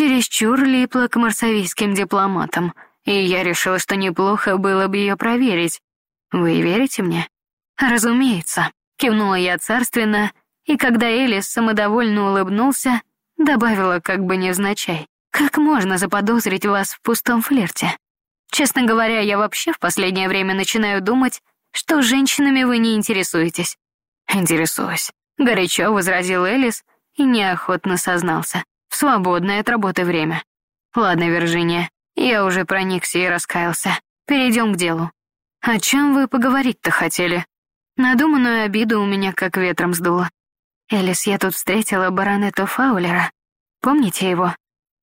чересчур липла к марсавийским дипломатам, и я решила, что неплохо было бы ее проверить. Вы верите мне? Разумеется, кивнула я царственно, и когда Элис самодовольно улыбнулся, добавила как бы невзначай. Как можно заподозрить вас в пустом флирте? Честно говоря, я вообще в последнее время начинаю думать, что женщинами вы не интересуетесь. Интересуюсь. Горячо возразил Элис и неохотно сознался. В свободное от работы время. Ладно, Виржиния, я уже проникся и раскаялся. Перейдем к делу. О чем вы поговорить-то хотели? Надуманную обиду у меня как ветром сдуло. Элис, я тут встретила баронету Фаулера. Помните его?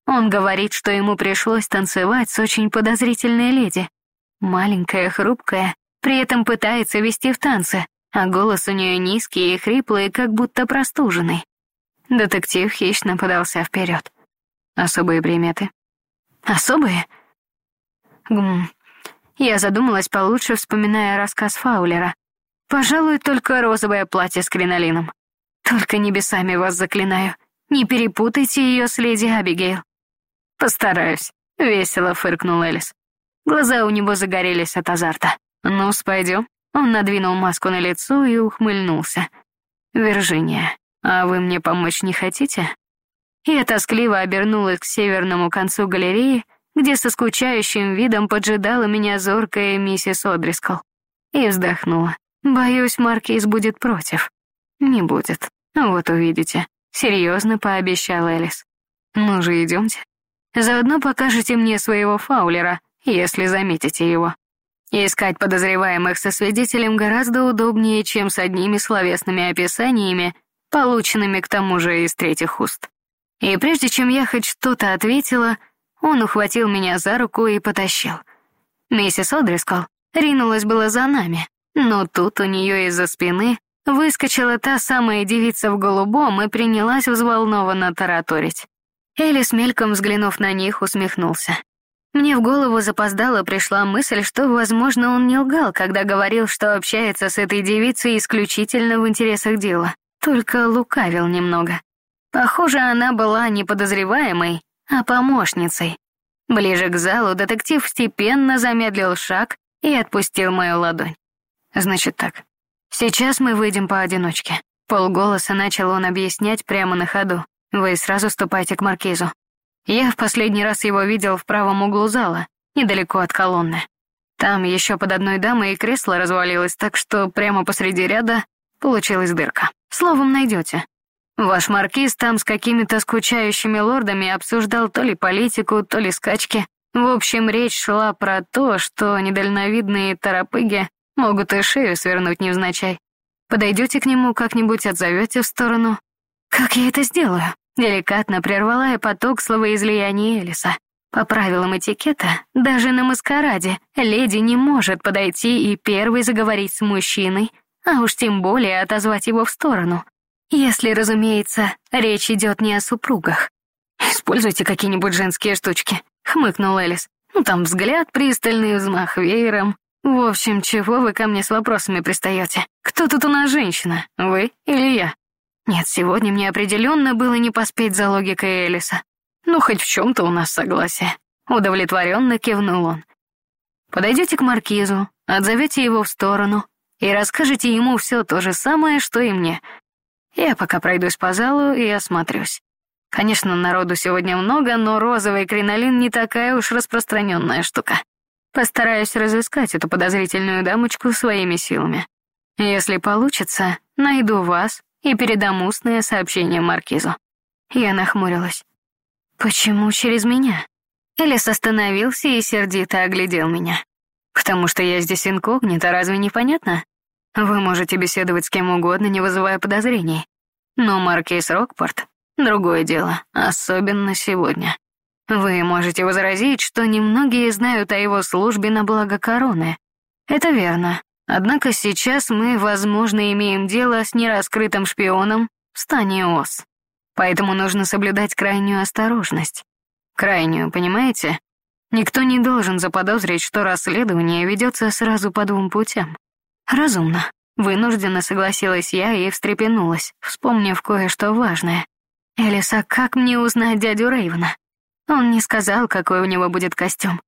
Он говорит, что ему пришлось танцевать с очень подозрительной леди. Маленькая, хрупкая, при этом пытается вести в танце, а голос у нее низкий и хриплый, как будто простуженный. Детектив хищно подался вперед. Особые приметы. Особые? Гм. Я задумалась получше, вспоминая рассказ Фаулера. Пожалуй, только розовое платье с кринолином. Только небесами вас заклинаю. Не перепутайте ее с леди Абигейл. «Постараюсь», — весело фыркнул Элис. Глаза у него загорелись от азарта. ну пойдем». Он надвинул маску на лицо и ухмыльнулся. «Виржиния, а вы мне помочь не хотите?» Я тоскливо обернулась к северному концу галереи, где со скучающим видом поджидала меня зоркая миссис Одрискл. И вздохнула. «Боюсь, Маркиз будет против». «Не будет. Вот увидите», — серьезно пообещал Элис. «Ну же, идемте». Заодно покажете мне своего фаулера, если заметите его. Искать подозреваемых со свидетелем гораздо удобнее, чем с одними словесными описаниями, полученными к тому же из третьих уст. И прежде чем я хоть что-то ответила, он ухватил меня за руку и потащил. Миссис Одрискал ринулась было за нами, но тут у нее из-за спины выскочила та самая девица в голубом и принялась взволнованно тараторить. Элис, мельком взглянув на них, усмехнулся. Мне в голову запоздало пришла мысль, что, возможно, он не лгал, когда говорил, что общается с этой девицей исключительно в интересах дела, только лукавил немного. Похоже, она была не подозреваемой, а помощницей. Ближе к залу детектив степенно замедлил шаг и отпустил мою ладонь. Значит так, сейчас мы выйдем поодиночке. Полголоса начал он объяснять прямо на ходу. Вы сразу ступайте к маркизу. Я в последний раз его видел в правом углу зала, недалеко от колонны. Там еще под одной дамой и кресло развалилось, так что прямо посреди ряда получилась дырка. Словом, найдете. Ваш маркиз там с какими-то скучающими лордами обсуждал то ли политику, то ли скачки. В общем, речь шла про то, что недальновидные торопыги могут и шею свернуть невзначай. Подойдете к нему как-нибудь, отзовете в сторону, как я это сделаю? Деликатно прервала я поток словоизлияния Элиса. По правилам этикета, даже на маскараде леди не может подойти и первой заговорить с мужчиной, а уж тем более отозвать его в сторону. Если, разумеется, речь идет не о супругах. «Используйте какие-нибудь женские штучки», — хмыкнул Элис. «Ну там взгляд пристальный, взмах веером. В общем, чего вы ко мне с вопросами пристаете? Кто тут у нас женщина, вы или я?» Нет, сегодня мне определенно было не поспеть за логикой Элиса. Ну, хоть в чем-то у нас согласие. Удовлетворенно кивнул он. Подойдете к маркизу, отзовете его в сторону и расскажете ему все то же самое, что и мне. Я пока пройдусь по залу и осмотрюсь. Конечно, народу сегодня много, но розовый кринолин не такая уж распространенная штука. Постараюсь разыскать эту подозрительную дамочку своими силами. Если получится, найду вас и передам устное сообщение Маркизу. Я нахмурилась. Почему через меня? Элис остановился и сердито оглядел меня. Потому что я здесь инкогнито, разве не понятно? Вы можете беседовать с кем угодно, не вызывая подозрений. Но Маркиз Рокпорт — другое дело, особенно сегодня. Вы можете возразить, что немногие знают о его службе на благо короны. Это верно, Однако сейчас мы, возможно, имеем дело с нераскрытым шпионом в стане ОС. Поэтому нужно соблюдать крайнюю осторожность. Крайнюю, понимаете? Никто не должен заподозрить, что расследование ведется сразу по двум путям. Разумно. Вынужденно согласилась я и встрепенулась, вспомнив кое-что важное. Элиса, как мне узнать дядю Рейвена? Он не сказал, какой у него будет костюм.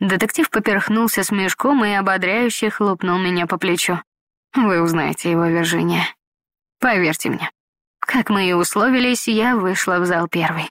Детектив поперхнулся с мешком и ободряюще хлопнул меня по плечу. «Вы узнаете его, Виржиния. Поверьте мне». Как мы и условились, я вышла в зал первой.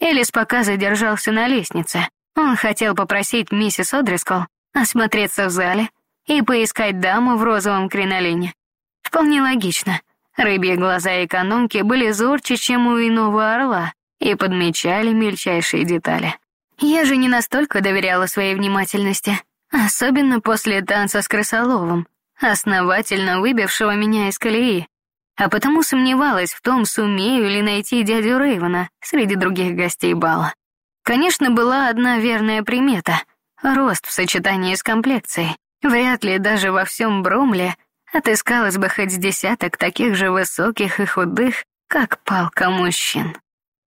Элис пока задержался на лестнице. Он хотел попросить миссис Одрискол осмотреться в зале и поискать даму в розовом кринолине. Вполне логично. Рыбьи глаза экономки были зорче, чем у иного орла, и подмечали мельчайшие детали. Я же не настолько доверяла своей внимательности, особенно после танца с крысоловым, основательно выбившего меня из колеи, а потому сомневалась в том, сумею ли найти дядю Рейвена среди других гостей бала. Конечно, была одна верная примета — рост в сочетании с комплекцией. Вряд ли даже во всем Бромле отыскалось бы хоть десяток таких же высоких и худых, как палка мужчин.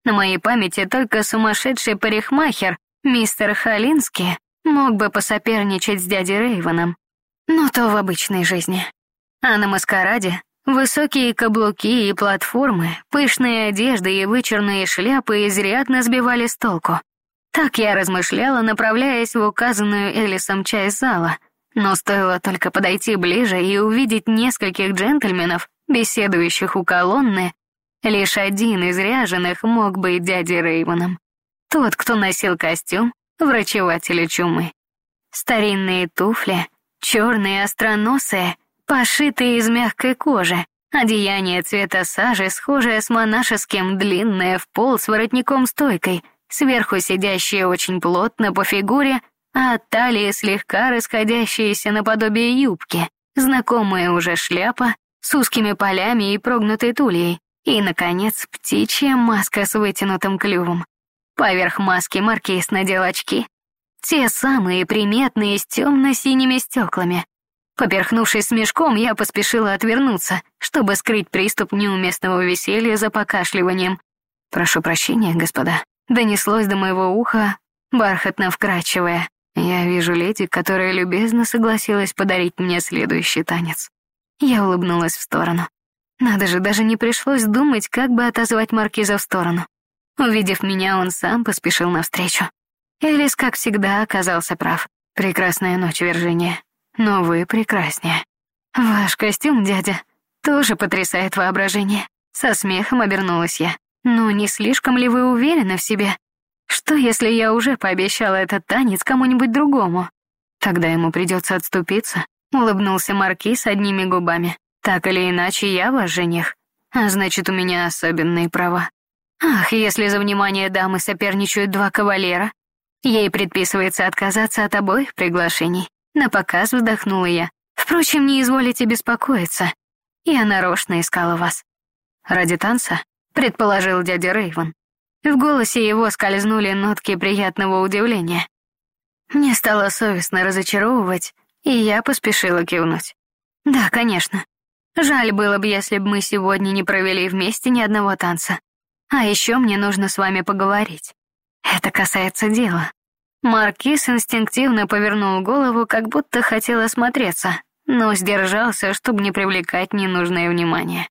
На моей памяти только сумасшедший парикмахер, мистер Халинский, мог бы посоперничать с дядей Рейвеном. Но то в обычной жизни. А на маскараде высокие каблуки и платформы, пышные одежды и вычурные шляпы изрядно сбивали с толку. Так я размышляла, направляясь в указанную Элисом часть зала, но стоило только подойти ближе и увидеть нескольких джентльменов, беседующих у колонны, Лишь один из ряженых мог быть дядей Рейвоном. Тот, кто носил костюм врачевателя чумы. Старинные туфли, черные остроносые, пошитые из мягкой кожи, одеяние цвета сажи, схожее с монашеским, длинное в пол с воротником-стойкой, сверху сидящее очень плотно по фигуре, а от талии слегка расходящиеся наподобие юбки, знакомая уже шляпа с узкими полями и прогнутой тульей, и, наконец, птичья маска с вытянутым клювом. Поверх маски маркиз надел очки. Те самые приметные с темно-синими стеклами. Поперхнувшись смешком, я поспешила отвернуться, чтобы скрыть приступ неуместного веселья за покашливанием. «Прошу прощения, господа», — донеслось до моего уха, бархатно вкрадчивая. «Я вижу леди, которая любезно согласилась подарить мне следующий танец». Я улыбнулась в сторону. Надо же, даже не пришлось думать, как бы отозвать маркиза в сторону. Увидев меня, он сам поспешил навстречу. Элис, как всегда, оказался прав. Прекрасная ночь, Виржиния. Но вы прекраснее. Ваш костюм, дядя, тоже потрясает воображение. Со смехом обернулась я. Но не слишком ли вы уверены в себе? Что, если я уже пообещала этот танец кому-нибудь другому? Тогда ему придется отступиться, улыбнулся маркиз одними губами. Так или иначе, я ваш жених, а значит, у меня особенные права. Ах, если за внимание дамы соперничают два кавалера, ей предписывается отказаться от обоих приглашений. На показ вздохнула я. Впрочем, не изволите беспокоиться. Я нарочно искала вас. Ради танца, предположил дядя Рейвен. В голосе его скользнули нотки приятного удивления. Мне стало совестно разочаровывать, и я поспешила кивнуть. Да, конечно. Жаль было бы, если бы мы сегодня не провели вместе ни одного танца. А еще мне нужно с вами поговорить. Это касается дела. Маркиз инстинктивно повернул голову, как будто хотел осмотреться, но сдержался, чтобы не привлекать ненужное внимание.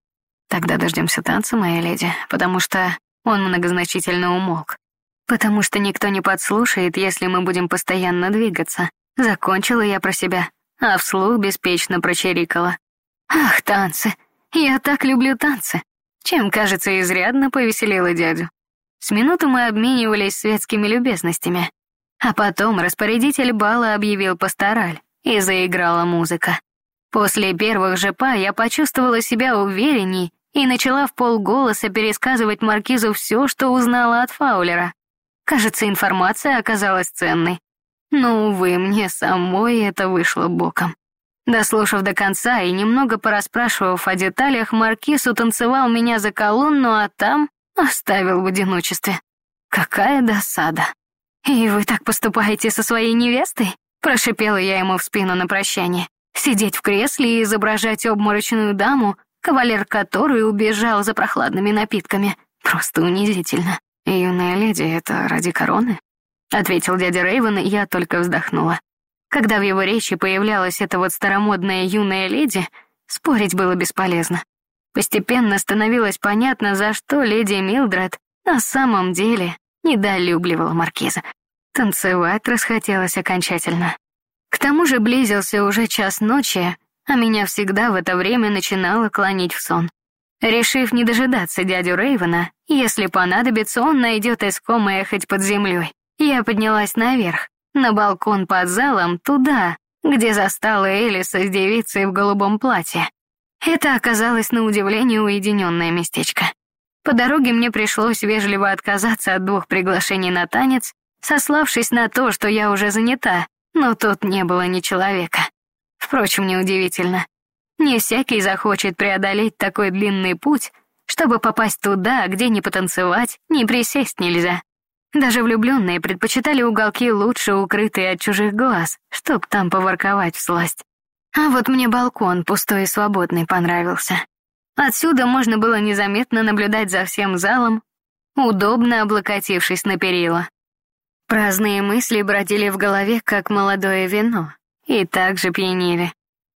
Тогда дождемся танца, моя леди, потому что он многозначительно умолк. Потому что никто не подслушает, если мы будем постоянно двигаться. Закончила я про себя, а вслух беспечно прочирикала. Ах, танцы. Я так люблю танцы. Чем, кажется, изрядно повеселила дядю. С минуту мы обменивались светскими любезностями. А потом распорядитель бала объявил пастораль, и заиграла музыка. После первых же па я почувствовала себя уверенней и начала в полголоса пересказывать маркизу все, что узнала от Фаулера. Кажется, информация оказалась ценной. Но, увы, мне самой это вышло боком. Дослушав до конца и немного порасспрашивав о деталях, Маркиз утанцевал меня за колонну, а там оставил в одиночестве. Какая досада. «И вы так поступаете со своей невестой?» Прошипела я ему в спину на прощание. Сидеть в кресле и изображать обморочную даму, кавалер которой убежал за прохладными напитками. Просто унизительно. «Юная леди, это ради короны?» Ответил дядя Рейвен, и я только вздохнула. Когда в его речи появлялась эта вот старомодная юная леди, спорить было бесполезно. Постепенно становилось понятно, за что леди Милдред на самом деле недолюбливала маркиза. Танцевать расхотелось окончательно. К тому же близился уже час ночи, а меня всегда в это время начинало клонить в сон. Решив не дожидаться дядю Рейвена, если понадобится, он найдет искомое хоть под землей. Я поднялась наверх, на балкон под залом, туда, где застала Элиса с девицей в голубом платье. Это оказалось на удивление уединенное местечко. По дороге мне пришлось вежливо отказаться от двух приглашений на танец, сославшись на то, что я уже занята, но тут не было ни человека. Впрочем, неудивительно. Не всякий захочет преодолеть такой длинный путь, чтобы попасть туда, где ни потанцевать, ни присесть нельзя. Даже влюбленные предпочитали уголки лучше укрытые от чужих глаз, чтоб там поворковать в сласть. А вот мне балкон пустой и свободный понравился. Отсюда можно было незаметно наблюдать за всем залом, удобно облокотившись на перила. Праздные мысли бродили в голове, как молодое вино, и также пьянили.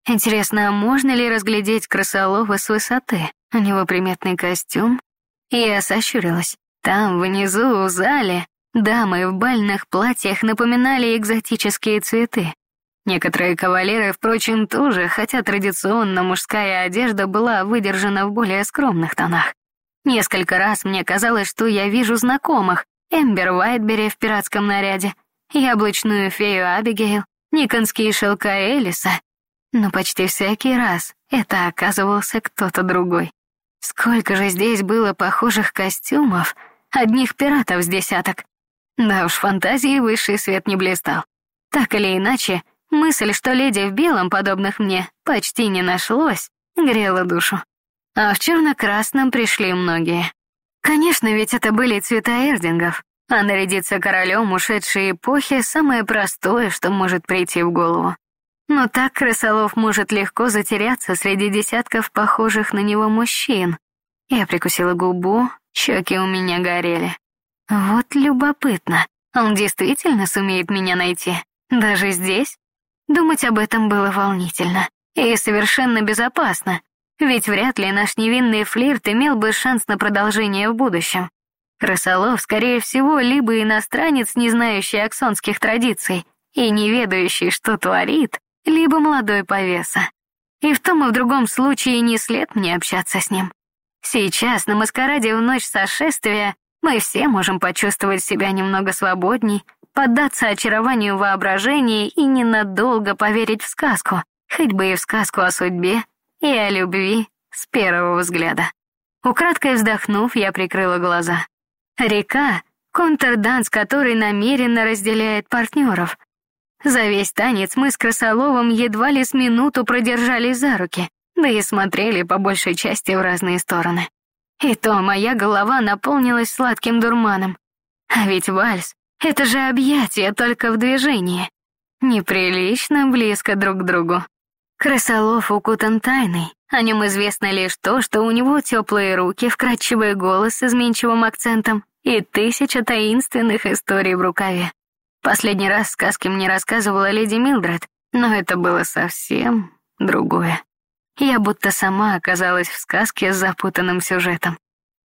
Интересно, а можно ли разглядеть крысолова с высоты? У него приметный костюм. Я сощурилась. Там, внизу, в зале, дамы в бальных платьях напоминали экзотические цветы. Некоторые кавалеры, впрочем, тоже, хотя традиционно мужская одежда была выдержана в более скромных тонах. Несколько раз мне казалось, что я вижу знакомых. Эмбер Уайтбери в пиратском наряде, яблочную фею Абигейл, никонские шелка Элиса, но почти всякий раз это оказывался кто-то другой. Сколько же здесь было похожих костюмов, одних пиратов с десяток. Да уж, фантазии высший свет не блистал. Так или иначе, мысль, что леди в белом, подобных мне, почти не нашлось, грела душу. А в черно-красном пришли многие. Конечно, ведь это были цвета эрдингов, а нарядиться королем ушедшей эпохи — самое простое, что может прийти в голову. Но так крысолов может легко затеряться среди десятков похожих на него мужчин. Я прикусила губу, щеки у меня горели. Вот любопытно, он действительно сумеет меня найти? Даже здесь? Думать об этом было волнительно и совершенно безопасно, ведь вряд ли наш невинный флирт имел бы шанс на продолжение в будущем. Крысолов, скорее всего, либо иностранец, не знающий аксонских традиций и не ведающий, что творит, либо молодой повеса. И в том и в другом случае не след мне общаться с ним. Сейчас, на маскараде в ночь сошествия, мы все можем почувствовать себя немного свободней, поддаться очарованию воображения и ненадолго поверить в сказку, хоть бы и в сказку о судьбе и о любви с первого взгляда. Украдкой вздохнув, я прикрыла глаза. Река — контрданс, который намеренно разделяет партнеров, за весь танец мы с Красоловым едва ли с минуту продержались за руки, да и смотрели по большей части в разные стороны. И то моя голова наполнилась сладким дурманом. А ведь вальс — это же объятие только в движении. Неприлично близко друг к другу. Красолов укутан тайной. О нем известно лишь то, что у него теплые руки, вкрадчивый голос с изменчивым акцентом и тысяча таинственных историй в рукаве. Последний раз сказки мне рассказывала леди Милдред, но это было совсем другое. Я будто сама оказалась в сказке с запутанным сюжетом.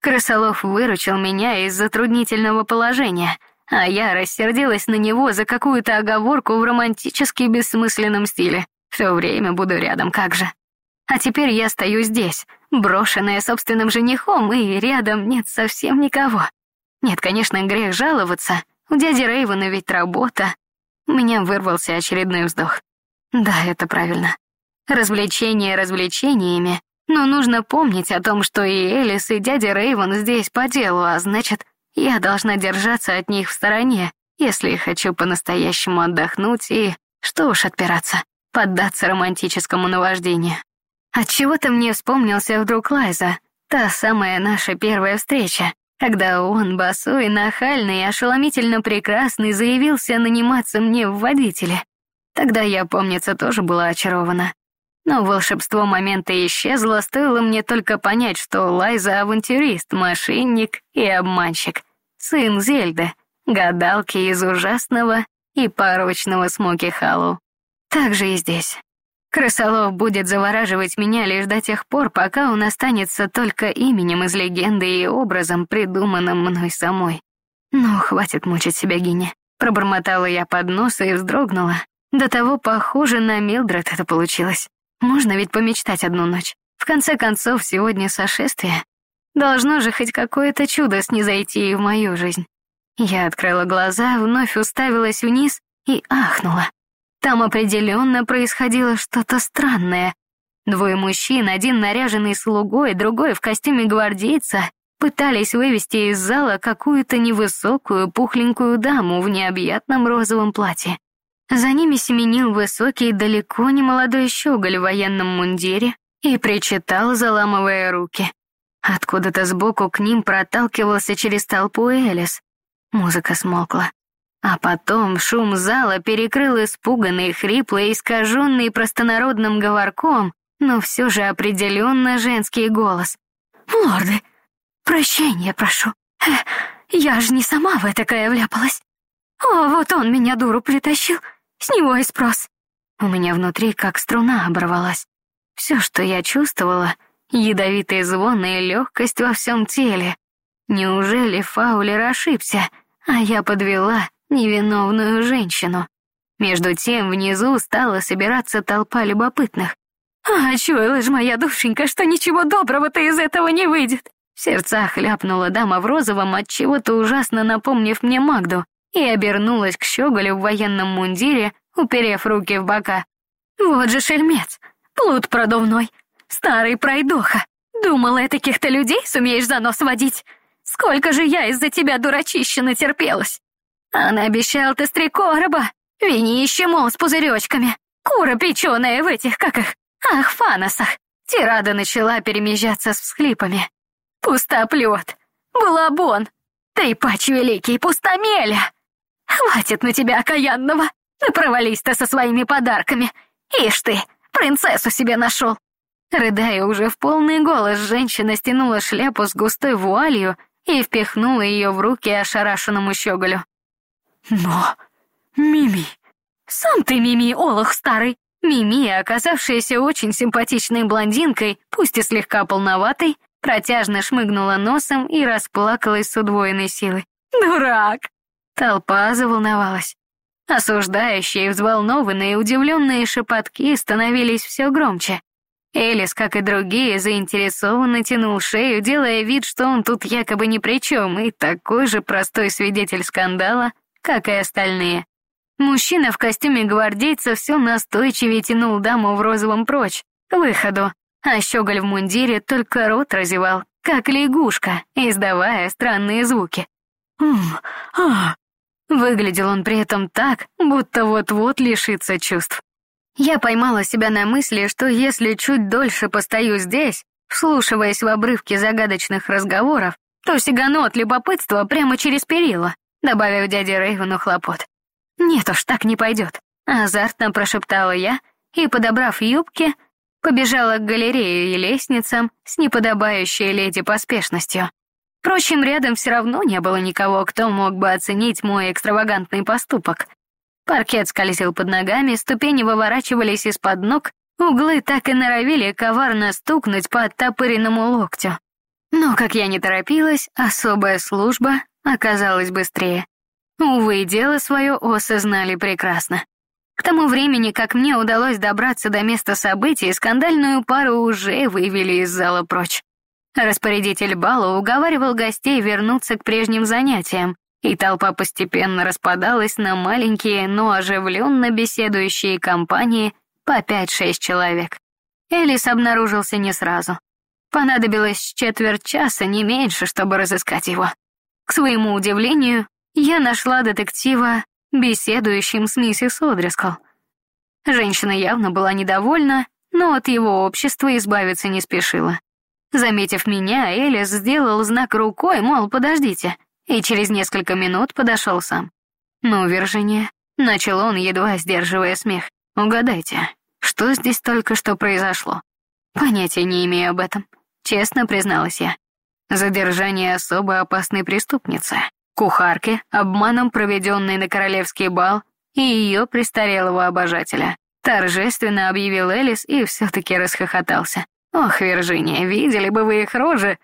Крысолов выручил меня из затруднительного положения, а я рассердилась на него за какую-то оговорку в романтически бессмысленном стиле. Все время буду рядом, как же. А теперь я стою здесь, брошенная собственным женихом, и рядом нет совсем никого. Нет, конечно, грех жаловаться, у дяди Рейвена ведь работа. У меня вырвался очередной вздох. Да, это правильно. Развлечения развлечениями, но нужно помнить о том, что и Элис, и дядя Рейвен здесь по делу, а значит, я должна держаться от них в стороне, если хочу по-настоящему отдохнуть и, что уж отпираться, поддаться романтическому наваждению. Отчего-то мне вспомнился вдруг Лайза, та самая наша первая встреча когда он, босой, нахальный и ошеломительно прекрасный, заявился наниматься мне в водителе. Тогда я, помнится, тоже была очарована. Но волшебство момента исчезло, стоило мне только понять, что Лайза — авантюрист, мошенник и обманщик, сын Зельды, гадалки из ужасного и порочного Смоки Халлоу. Так же и здесь. Крысолов будет завораживать меня лишь до тех пор, пока он останется только именем из легенды и образом, придуманным мной самой. «Ну, хватит мучить себя, Гиня». Пробормотала я под нос и вздрогнула. До того похоже на Милдред это получилось. Можно ведь помечтать одну ночь. В конце концов, сегодня сошествие. Должно же хоть какое-то чудо снизойти и в мою жизнь. Я открыла глаза, вновь уставилась вниз и ахнула. Там определенно происходило что-то странное. Двое мужчин, один наряженный слугой, другой в костюме гвардейца, пытались вывести из зала какую-то невысокую пухленькую даму в необъятном розовом платье. За ними семенил высокий, далеко не молодой щеголь в военном мундире и причитал, заламывая руки. Откуда-то сбоку к ним проталкивался через толпу Элис. Музыка смолкла. А потом шум зала перекрыл испуганный, хриплый, искаженный простонародным говорком, но все же определенно женский голос. «Лорды, прощения прошу. Я же не сама в этакое вляпалась. О, вот он меня дуру притащил, с него и спрос». У меня внутри как струна оборвалась. Все, что я чувствовала, ядовитый звон и легкость во всем теле. Неужели Фаулер ошибся, а я подвела невиновную женщину? Между тем внизу стала собираться толпа любопытных. «А чуяла ж моя душенька, что ничего доброго-то из этого не выйдет!» В сердцах ляпнула дама в розовом, от чего-то ужасно напомнив мне Магду, и обернулась к щеголю в военном мундире, уперев руки в бока. «Вот же шельмец! Плут продувной! Старый пройдоха! Думала, таких-то людей сумеешь за нос водить! Сколько же я из-за тебя, дурачище, натерпелась! А наобещал ты стрекороба, винище, мол, с пузыречками, кура печеная в этих, как их, ах, фаносах!» Тирада начала перемежаться с всхлипами. «Пустоплет! Балабон! Трепач великий, пустомеля! Хватит на тебя, окаянного! Да провались ты со своими подарками! Ишь ты, принцессу себе нашел!» Рыдая уже в полный голос, женщина стянула шляпу с густой вуалью и впихнула ее в руки ошарашенному щеголю. «Но... Мими... Сам ты, Мими, олух старый!» Мими, оказавшаяся очень симпатичной блондинкой, пусть и слегка полноватой, протяжно шмыгнула носом и расплакалась с удвоенной силой. «Дурак!» Толпа заволновалась. Осуждающие, взволнованные, удивленные шепотки становились все громче. Элис, как и другие, заинтересованно тянул шею, делая вид, что он тут якобы ни при чем, и такой же простой свидетель скандала, как и остальные. Мужчина в костюме гвардейца все настойчивее тянул даму в розовом прочь, к выходу, а щеголь в мундире только рот разевал, как лягушка, издавая странные звуки. «М, а, Выглядел он при этом так, будто вот-вот лишится чувств. Я поймала себя на мысли, что если чуть дольше постою здесь, вслушиваясь в обрывки загадочных разговоров, то сигану от любопытства прямо через перила, добавив дяде Рейвену хлопот. Нет уж, так не пойдет. Азартно прошептала я и, подобрав юбки, побежала к галерее и лестницам с неподобающей леди поспешностью. Впрочем, рядом все равно не было никого, кто мог бы оценить мой экстравагантный поступок. Паркет скользил под ногами, ступени выворачивались из-под ног, углы так и норовили коварно стукнуть по оттопыренному локтю. Но, как я не торопилась, особая служба оказалась быстрее. Увы, дело свое осы знали прекрасно. К тому времени, как мне удалось добраться до места событий, скандальную пару уже вывели из зала прочь. Распорядитель бала уговаривал гостей вернуться к прежним занятиям, и толпа постепенно распадалась на маленькие, но оживленно беседующие компании по 5-6 человек. Элис обнаружился не сразу. Понадобилось четверть часа, не меньше, чтобы разыскать его. К своему удивлению, я нашла детектива, беседующим с миссис Одрискал. Женщина явно была недовольна, но от его общества избавиться не спешила. Заметив меня, Элис сделал знак рукой, мол, подождите, и через несколько минут подошел сам. «Ну, Виржиния», — начал он, едва сдерживая смех, — «угадайте, что здесь только что произошло?» «Понятия не имею об этом», — честно призналась я. Задержание особо опасной преступницы, кухарки, обманом проведенной на королевский бал и ее престарелого обожателя. Торжественно объявил Элис и все-таки расхохотался. Ох, Виржиния, видели бы вы их рожи.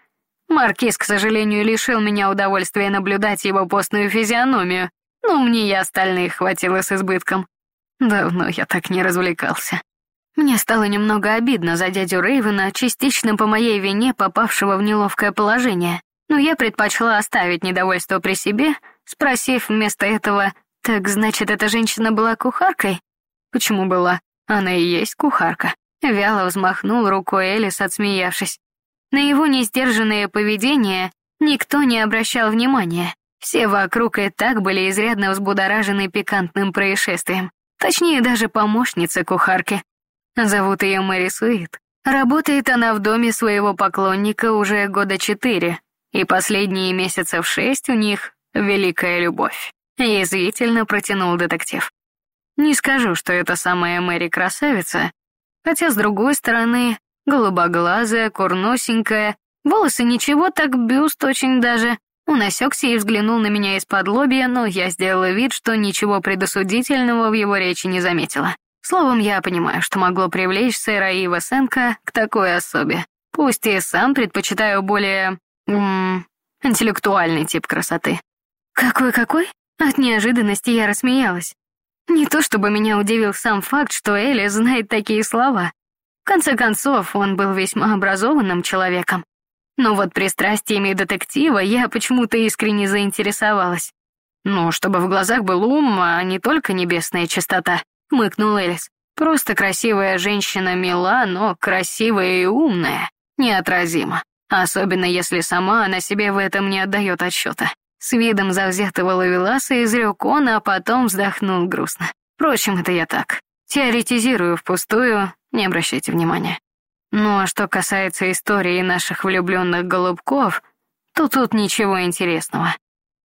Маркиз, к сожалению, лишил меня удовольствия наблюдать его постную физиономию, но мне и остальных хватило с избытком. Давно я так не развлекался. Мне стало немного обидно за дядю Рейвена, частично по моей вине попавшего в неловкое положение, но я предпочла оставить недовольство при себе, спросив вместо этого, «Так, значит, эта женщина была кухаркой?» «Почему была? Она и есть кухарка». Вяло взмахнул рукой Элис, отсмеявшись. На его несдержанное поведение никто не обращал внимания. Все вокруг и так были изрядно взбудоражены пикантным происшествием. Точнее, даже помощница кухарки. Зовут ее Мэри Суит. Работает она в доме своего поклонника уже года четыре, и последние месяцев шесть у них великая любовь. Язвительно протянул детектив. Не скажу, что это самая Мэри красавица, хотя, с другой стороны, голубоглазая, курносенькая, волосы ничего, так бюст очень даже. Он осекся и взглянул на меня из-под лобья, но я сделала вид, что ничего предосудительного в его речи не заметила. Словом, я понимаю, что могло привлечь сэра Ива Сенка к такой особе. Пусть и сам предпочитаю более... М -м, интеллектуальный тип красоты. Какой-какой? От неожиданности я рассмеялась. Не то чтобы меня удивил сам факт, что Элли знает такие слова. В конце концов, он был весьма образованным человеком. Но вот пристрастиями детектива я почему-то искренне заинтересовалась. «Ну, чтобы в глазах был ум, а не только небесная чистота», — мыкнул Элис. «Просто красивая женщина мила, но красивая и умная, неотразима. Особенно если сама она себе в этом не отдает отчета. С видом завзятого ловеласа изрек он, а потом вздохнул грустно. Впрочем, это я так. Теоретизирую впустую, не обращайте внимания. Ну а что касается истории наших влюбленных голубков, то тут ничего интересного.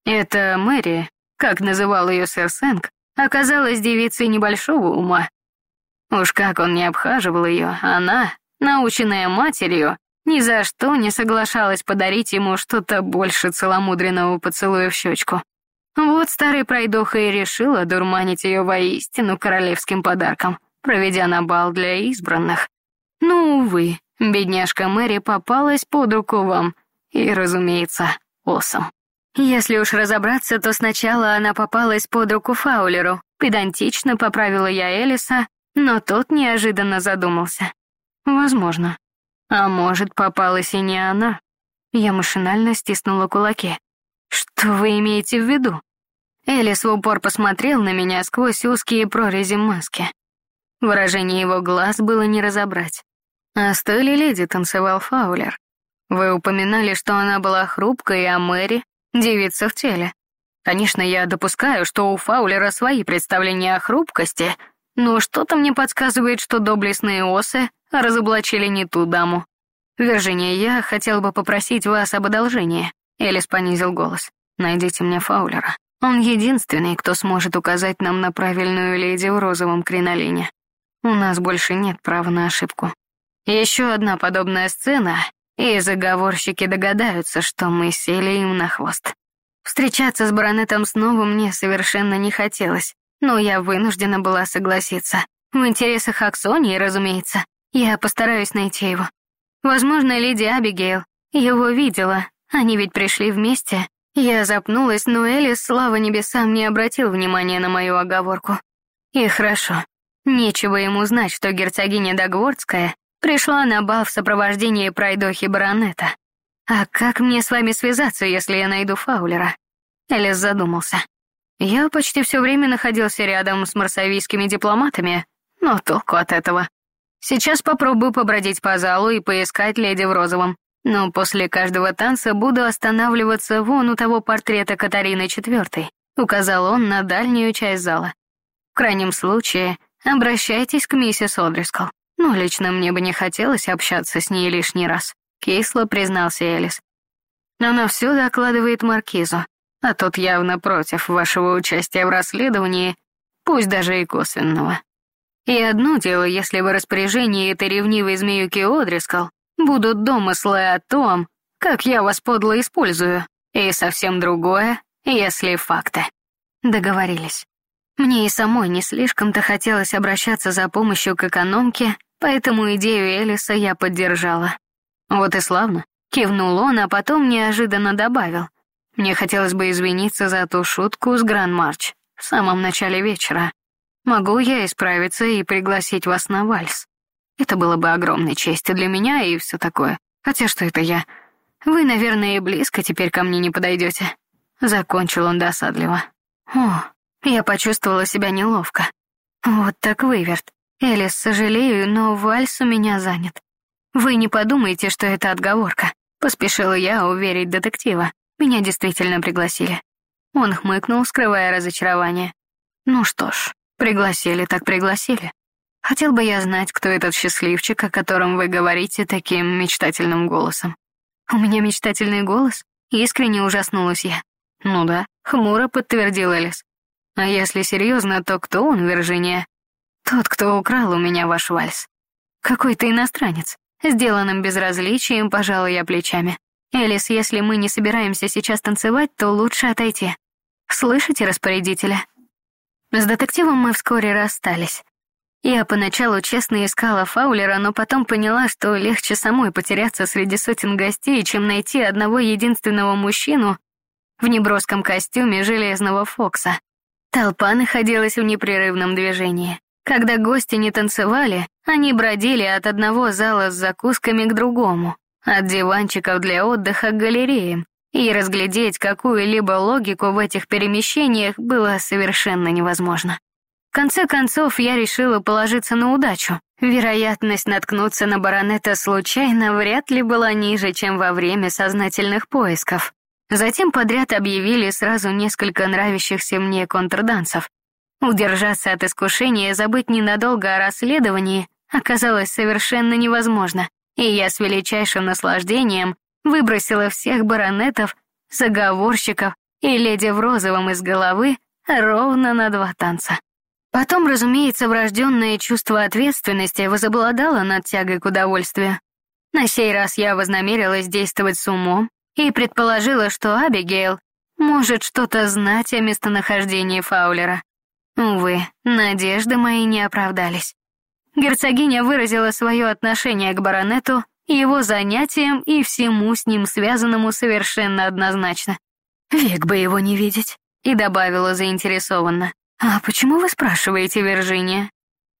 Это Мэри, как называл ее сэр Сэнк, оказалась девицей небольшого ума. Уж как он не обхаживал ее, она, наученная матерью, ни за что не соглашалась подарить ему что-то больше целомудренного поцелуя в щечку. Вот старый пройдоха и решила дурманить ее воистину королевским подарком, проведя на бал для избранных. Ну, увы, бедняжка Мэри попалась под руку вам, и, разумеется, осом. Если уж разобраться, то сначала она попалась под руку Фаулеру. Педантично поправила я Элиса, но тот неожиданно задумался. Возможно. А может, попалась и не она. Я машинально стиснула кулаки. Что вы имеете в виду? Элис в упор посмотрел на меня сквозь узкие прорези маски. Выражение его глаз было не разобрать. А с той ли леди танцевал Фаулер? Вы упоминали, что она была хрупкой, а Мэри — девица в теле. Конечно, я допускаю, что у Фаулера свои представления о хрупкости, но что-то мне подсказывает, что доблестные осы разоблачили не ту даму. Виржиния, я хотел бы попросить вас об одолжении. Элис понизил голос. Найдите мне Фаулера. Он единственный, кто сможет указать нам на правильную леди в розовом кринолине. У нас больше нет права на ошибку. Еще одна подобная сцена, и заговорщики догадаются, что мы сели им на хвост. Встречаться с баронетом снова мне совершенно не хотелось, но я вынуждена была согласиться. В интересах Аксонии, разумеется. Я постараюсь найти его. Возможно, леди Абигейл его видела. Они ведь пришли вместе. Я запнулась, но Элис, слава небесам, не обратил внимания на мою оговорку. И хорошо. Нечего ему знать, что герцогиня Дагвордская пришла на бал в сопровождении пройдохи баронета. А как мне с вами связаться, если я найду Фаулера? Элис задумался. Я почти все время находился рядом с марсавийскими дипломатами, но толку от этого. Сейчас попробую побродить по залу и поискать леди в розовом. Но после каждого танца буду останавливаться вон у того портрета Катарины IV, указал он на дальнюю часть зала. В крайнем случае, обращайтесь к миссис Одрискал. Но лично мне бы не хотелось общаться с ней лишний раз, кисло признался Элис. Она все докладывает Маркизу, а тот явно против вашего участия в расследовании, пусть даже и косвенного. И одно дело, если в распоряжении этой ревнивой змеюки Одрискал будут домыслы о том, как я вас подло использую, и совсем другое, если факты. Договорились. Мне и самой не слишком-то хотелось обращаться за помощью к экономке, поэтому идею Элиса я поддержала. Вот и славно, Кивнул он, а потом неожиданно добавил. Мне хотелось бы извиниться за ту шутку с Гран-Марч в самом начале вечера. Могу я исправиться и пригласить вас на вальс? Это было бы огромной честью для меня и все такое. Хотя что это я? Вы, наверное, и близко теперь ко мне не подойдете. Закончил он досадливо. О, я почувствовала себя неловко. Вот так выверт. Элис, сожалею, но вальс у меня занят. Вы не подумайте, что это отговорка. Поспешила я уверить детектива. Меня действительно пригласили. Он хмыкнул, скрывая разочарование. Ну что ж, пригласили так пригласили. Хотел бы я знать, кто этот счастливчик, о котором вы говорите таким мечтательным голосом. У меня мечтательный голос? Искренне ужаснулась я. Ну да, хмуро подтвердил Элис. А если серьезно, то кто он, Виржиния? Тот, кто украл у меня ваш вальс. Какой-то иностранец. Сделанным безразличием пожала я плечами. Элис, если мы не собираемся сейчас танцевать, то лучше отойти. Слышите распорядителя? С детективом мы вскоре расстались. Я поначалу честно искала Фаулера, но потом поняла, что легче самой потеряться среди сотен гостей, чем найти одного единственного мужчину в неброском костюме железного Фокса. Толпа находилась в непрерывном движении. Когда гости не танцевали, они бродили от одного зала с закусками к другому, от диванчиков для отдыха к галереям, и разглядеть какую-либо логику в этих перемещениях было совершенно невозможно. В конце концов, я решила положиться на удачу. Вероятность наткнуться на баронета случайно вряд ли была ниже, чем во время сознательных поисков. Затем подряд объявили сразу несколько нравящихся мне контрдансов. Удержаться от искушения и забыть ненадолго о расследовании оказалось совершенно невозможно, и я с величайшим наслаждением выбросила всех баронетов, заговорщиков и леди в розовом из головы ровно на два танца. Потом, разумеется, врожденное чувство ответственности возобладало над тягой к удовольствию. На сей раз я вознамерилась действовать с умом и предположила, что Абигейл может что-то знать о местонахождении Фаулера. Увы, надежды мои не оправдались. Герцогиня выразила свое отношение к баронету, его занятиям и всему с ним связанному совершенно однозначно. «Век бы его не видеть», и добавила заинтересованно. «А почему вы спрашиваете, Виржиния?»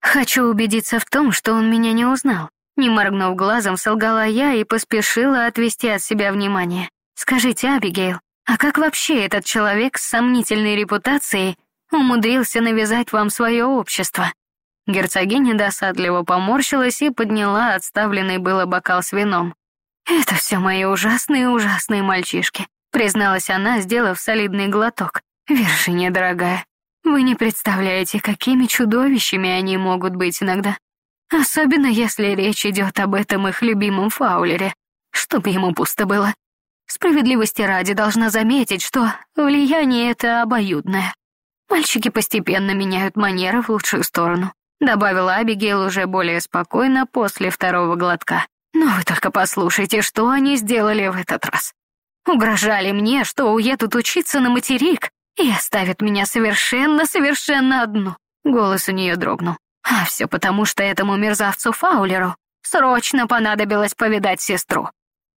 «Хочу убедиться в том, что он меня не узнал. Не моргнув глазом, солгала я и поспешила отвести от себя внимание. «Скажите, Абигейл, а как вообще этот человек с сомнительной репутацией умудрился навязать вам свое общество?» Герцогиня досадливо поморщилась и подняла отставленный было бокал с вином. «Это все мои ужасные-ужасные мальчишки», призналась она, сделав солидный глоток. «Виржиния, дорогая, вы не представляете, какими чудовищами они могут быть иногда. Особенно если речь идет об этом их любимом Фаулере, чтобы ему пусто было. Справедливости ради должна заметить, что влияние это обоюдное. Мальчики постепенно меняют манеры в лучшую сторону, добавила Абигейл уже более спокойно после второго глотка. Но вы только послушайте, что они сделали в этот раз. Угрожали мне, что уедут учиться на материк и оставят меня совершенно-совершенно одну. Голос у нее дрогнул. А все потому, что этому мерзавцу Фаулеру срочно понадобилось повидать сестру.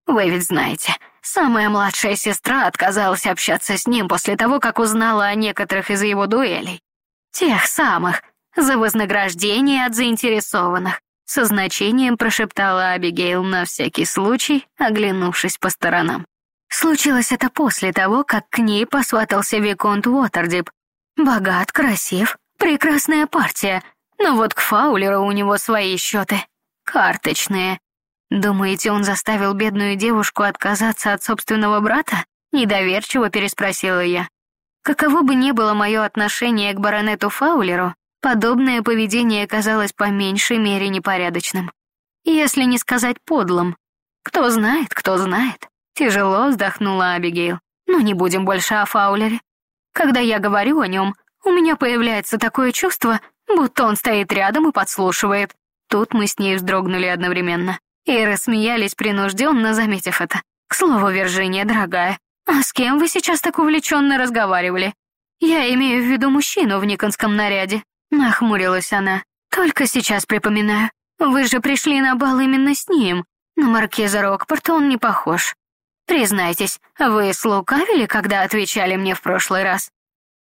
Вы ведь знаете, самая младшая сестра отказалась общаться с ним после того, как узнала о некоторых из его дуэлей. Тех самых, за вознаграждение от заинтересованных. Со значением прошептала Абигейл на всякий случай, оглянувшись по сторонам. Случилось это после того, как к ней посватался Виконт Уотердип. Богат, красив, прекрасная партия, но вот к Фаулеру у него свои счеты. Карточные. Думаете, он заставил бедную девушку отказаться от собственного брата? Недоверчиво переспросила я. Каково бы ни было мое отношение к баронету Фаулеру, подобное поведение казалось по меньшей мере непорядочным. Если не сказать подлым. Кто знает, кто знает. Тяжело вздохнула Абигейл. Но не будем больше о Фаулере. Когда я говорю о нем, у меня появляется такое чувство, будто он стоит рядом и подслушивает. Тут мы с ней вздрогнули одновременно и рассмеялись принужденно, заметив это. К слову, Виржиния, дорогая, а с кем вы сейчас так увлеченно разговаривали? Я имею в виду мужчину в никонском наряде. Нахмурилась она. Только сейчас припоминаю. Вы же пришли на бал именно с ним. На маркиза Рокпорта он не похож. Признайтесь, вы слукавили, когда отвечали мне в прошлый раз?